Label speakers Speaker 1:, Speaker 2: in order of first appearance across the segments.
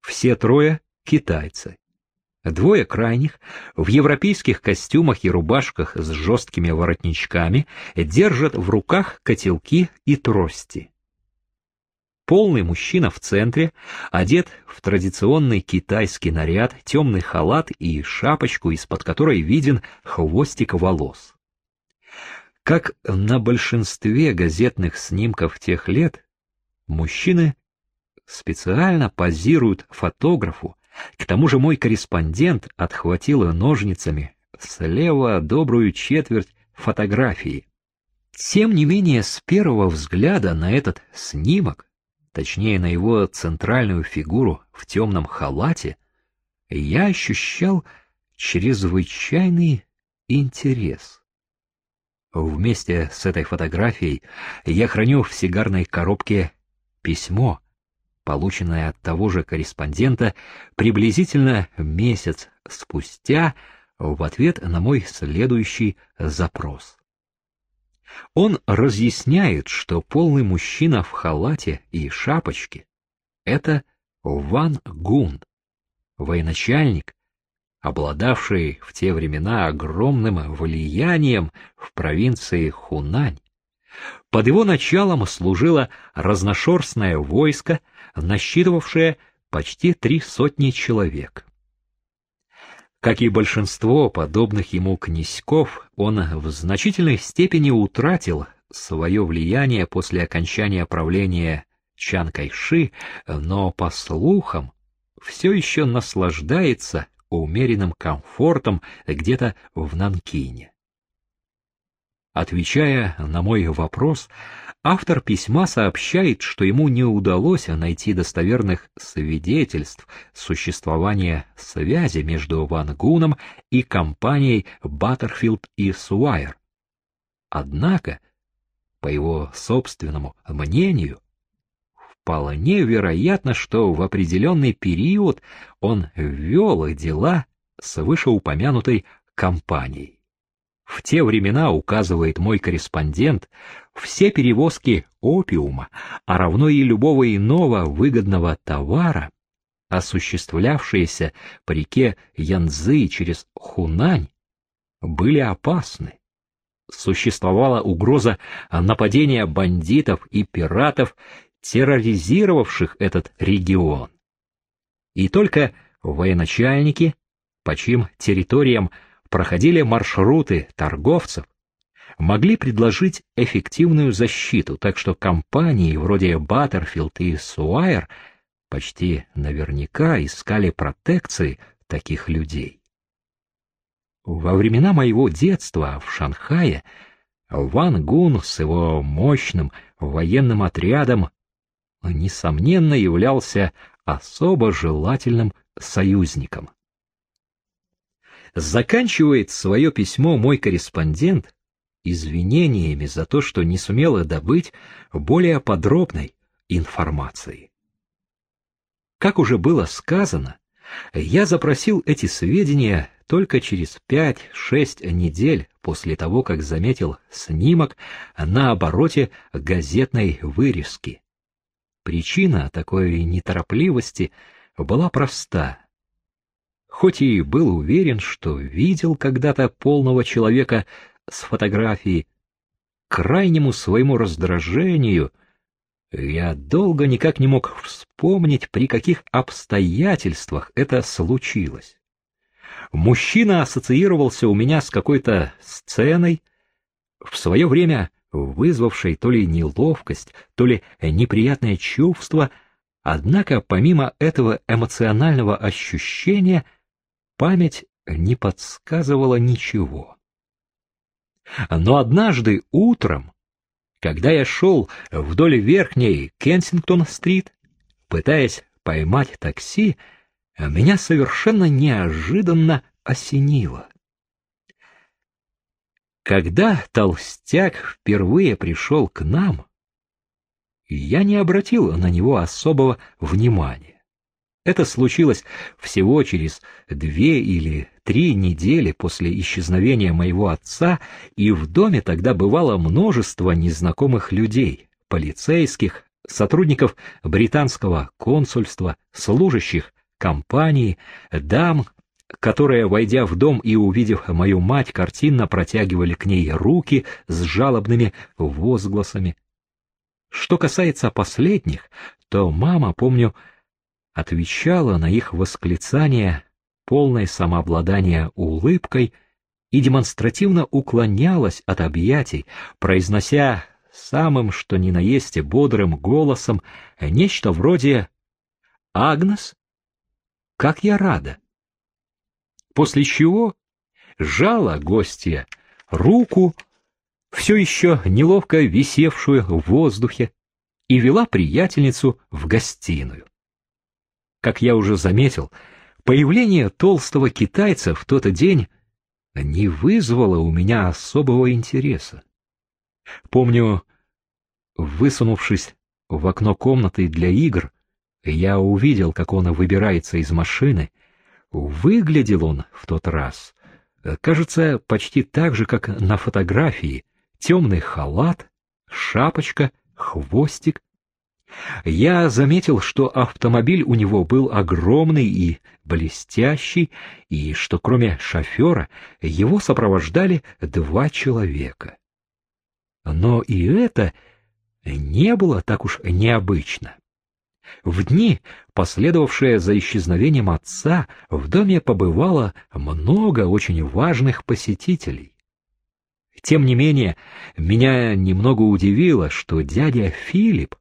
Speaker 1: Все трое — китайцы. Двое крайних в европейских костюмах и рубашках с жесткими воротничками держат в руках котелки и трости. Полный мужчина в центре, одет в традиционный китайский наряд, темный халат и шапочку, из-под которой виден хвостик волос. Как на большинстве газетных снимков тех лет, мужчины специально позируют фотографу, к тому же мой корреспондент отхватил ножницами слева добрую четверть фотографии. Тем не менее, с первого взгляда на этот снимок, точнее на его центральную фигуру в темном халате, я ощущал чрезвычайный интерес. Вместе с этой фотографией я храню в сигарной коробке письмо, полученное от того же корреспондента приблизительно месяц спустя в ответ на мой следующий запрос. Он разъясняет, что полный мужчина в халате и шапочке — это Ван Гун, военачальник, обладавший в те времена огромным влиянием в провинции Хунань. Под его началом служило разношерстное войско, насчитывавшее почти три сотни человек. Как и большинство подобных ему князьков, он в значительной степени утратил свое влияние после окончания правления Чан Кайши, но, по слухам, все еще наслаждается умеренным комфортом где-то в Нанкине. Отвечая на мой вопрос, автор письма сообщает, что ему не удалось найти достоверных свидетельств существования связи между Ван Гуном и компанией Баттерфилд и Суайер. Однако, по его собственному мнению, вполне вероятно, что в определенный период он вел дела с вышеупомянутой компанией. В те времена, указывает мой корреспондент, все перевозки опиума, а равно и любого иного выгодного товара, осуществлявшиеся по реке Янзы через Хунань, были опасны. Существовала угроза нападения бандитов и пиратов, терроризировавших этот регион. И только военачальники, по чьим территориям проходили маршруты торговцев, могли предложить эффективную защиту, так что компании вроде Баттерфилд и Суайер почти наверняка искали протекции таких людей. Во времена моего детства в Шанхае Ван Гун с его мощным военным отрядом несомненно являлся особо желательным союзником. Заканчивает свое письмо мой корреспондент извинениями за то, что не сумела добыть более подробной информации. Как уже было сказано, я запросил эти сведения только через пять-шесть недель после того, как заметил снимок на обороте газетной вырезки. Причина такой неторопливости была проста хоть и был уверен, что видел когда-то полного человека с фотографии, крайнему своему раздражению я долго никак не мог вспомнить, при каких обстоятельствах это случилось. Мужчина ассоциировался у меня с какой-то сценой, в свое время вызвавшей то ли неловкость, то ли неприятное чувство, однако помимо этого эмоционального ощущения — Память не подсказывала ничего. Но однажды утром, когда я шел вдоль верхней Кенсингтон-стрит, пытаясь поймать такси, меня совершенно неожиданно осенило. Когда толстяк впервые пришел к нам, я не обратил на него особого внимания. Это случилось всего через две или три недели после исчезновения моего отца, и в доме тогда бывало множество незнакомых людей, полицейских, сотрудников британского консульства, служащих компании, дам, которые, войдя в дом и увидев мою мать, картинно протягивали к ней руки с жалобными возгласами. Что касается последних, то мама, помню, отвечала на их восклицания полной самообладания улыбкой и демонстративно уклонялась от объятий, произнося самым что ни на есть бодрым голосом нечто вроде «Агнес, как я рада!» После чего жала гостья руку, все еще неловко висевшую в воздухе, и вела приятельницу в гостиную. Как я уже заметил, появление толстого китайца в тот день не вызвало у меня особого интереса. Помню, высунувшись в окно комнаты для игр, я увидел, как он выбирается из машины. Выглядел он в тот раз, кажется, почти так же, как на фотографии. Темный халат, шапочка, хвостик. Я заметил, что автомобиль у него был огромный и блестящий, и что кроме шофера его сопровождали два человека. Но и это не было так уж необычно. В дни, последовавшие за исчезновением отца, в доме побывало много очень важных посетителей. Тем не менее, меня немного удивило, что дядя Филипп,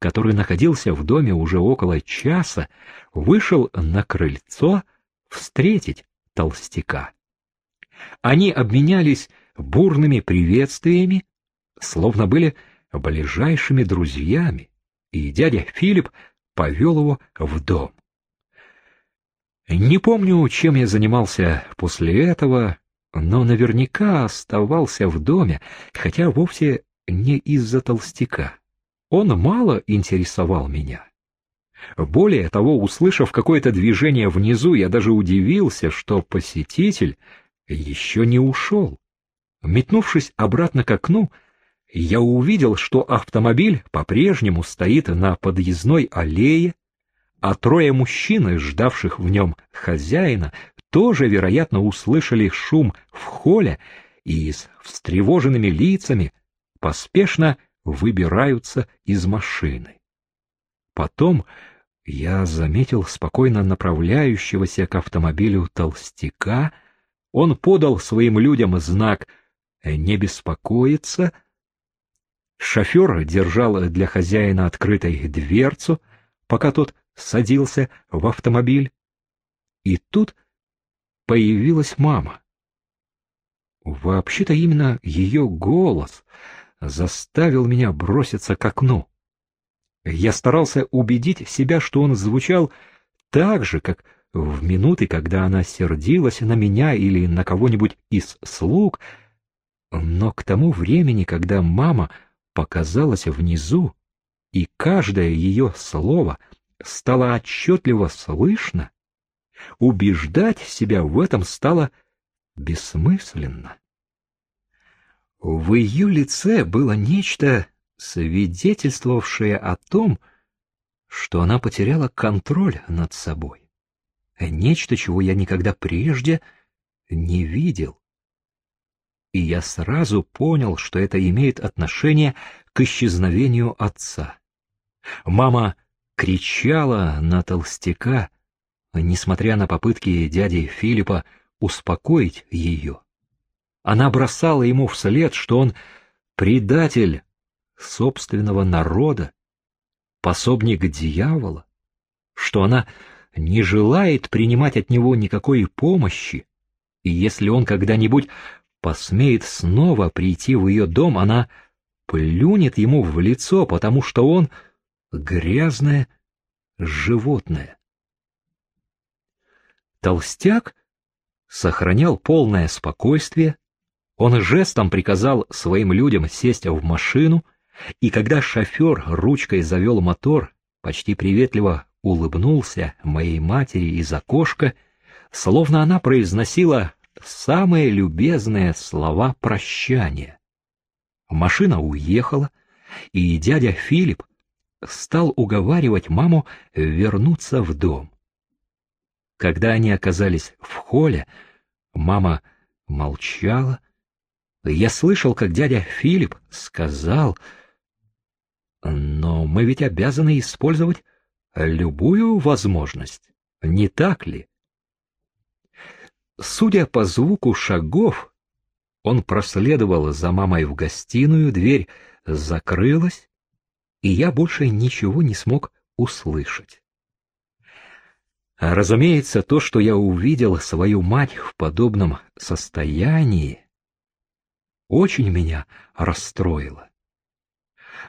Speaker 1: который находился в доме уже около часа, вышел на крыльцо встретить толстяка. Они обменялись бурными приветствиями, словно были ближайшими друзьями, и дядя Филипп повел его в дом. Не помню, чем я занимался после этого, но наверняка оставался в доме, хотя вовсе не из-за толстяка. Он мало интересовал меня. Более того, услышав какое-то движение внизу, я даже удивился, что посетитель еще не ушел. Метнувшись обратно к окну, я увидел, что автомобиль по-прежнему стоит на подъездной аллее, а трое мужчин, ждавших в нем хозяина, тоже, вероятно, услышали шум в холле и с встревоженными лицами поспешно выбираются из машины. Потом я заметил спокойно направляющегося к автомобилю толстяка, он подал своим людям знак «не беспокоиться», Шофер держал для хозяина открытой дверцу, пока тот садился в автомобиль. И тут появилась мама. Вообще-то именно ее голос заставил меня броситься к окну. Я старался убедить себя, что он звучал так же, как в минуты, когда она сердилась на меня или на кого-нибудь из слуг, но к тому времени, когда мама показалось внизу, и каждое ее слово стало отчетливо слышно, убеждать себя в этом стало бессмысленно. В ее лице было нечто, свидетельствовавшее о том, что она потеряла контроль над собой. Нечто, чего я никогда прежде не видел и я сразу понял, что это имеет отношение к исчезновению отца. Мама кричала на толстяка, несмотря на попытки дяди Филиппа успокоить ее. Она бросала ему вслед, что он предатель собственного народа, пособник дьявола, что она не желает принимать от него никакой помощи, и если он когда-нибудь посмеет снова прийти в ее дом, она плюнет ему в лицо, потому что он грязное животное. Толстяк сохранял полное спокойствие, он жестом приказал своим людям сесть в машину, и когда шофер ручкой завел мотор, почти приветливо улыбнулся моей матери из окошка, словно она произносила самые любезные слова прощания. Машина уехала, и дядя Филипп стал уговаривать маму вернуться в дом. Когда они оказались в холле, мама молчала. Я слышал, как дядя Филипп сказал, «Но мы ведь обязаны использовать любую возможность, не так ли?» Судя по звуку шагов, он проследовал за мамой в гостиную, дверь закрылась, и я больше ничего не смог услышать. Разумеется, то, что я увидел свою мать в подобном состоянии, очень меня расстроило.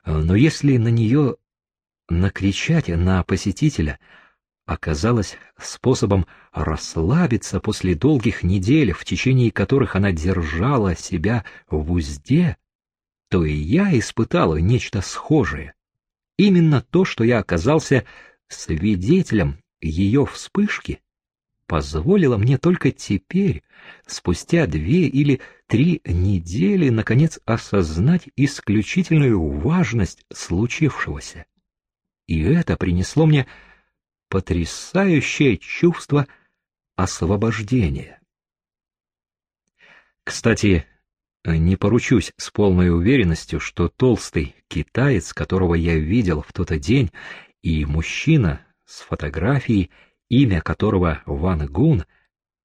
Speaker 1: Но если на нее накричать на посетителя оказалось способом расслабиться после долгих недель, в течение которых она держала себя в узде, то и я испытала нечто схожее. Именно то, что я оказался свидетелем ее вспышки, позволило мне только теперь, спустя две или три недели, наконец осознать исключительную важность случившегося. И это принесло мне потрясающее чувство освобождения. Кстати, не поручусь с полной уверенностью, что толстый китаец, которого я видел в тот день, и мужчина с фотографией, имя которого Ван Гун,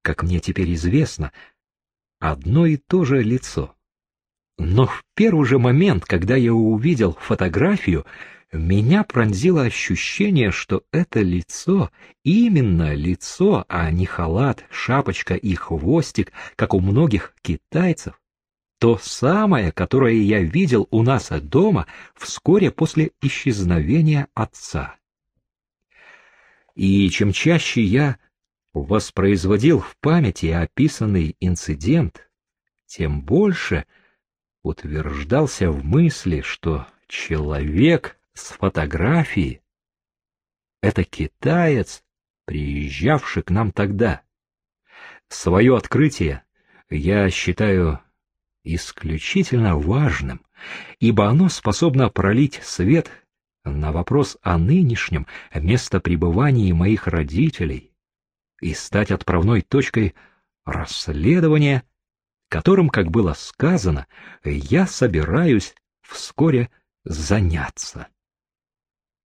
Speaker 1: как мне теперь известно, одно и то же лицо. Но в первый же момент, когда я увидел фотографию, меня пронзило ощущение, что это лицо, именно лицо, а не халат, шапочка и хвостик, как у многих китайцев, то самое, которое я видел у нас дома вскоре после исчезновения отца. И чем чаще я воспроизводил в памяти описанный инцидент, тем больше утверждался в мысли, что человек с фотографии. Это китаец, приезжавший к нам тогда. Свое открытие я считаю исключительно важным, ибо оно способно пролить свет на вопрос о нынешнем местопребывании моих родителей и стать отправной точкой расследования, которым, как было сказано, я собираюсь вскоре заняться.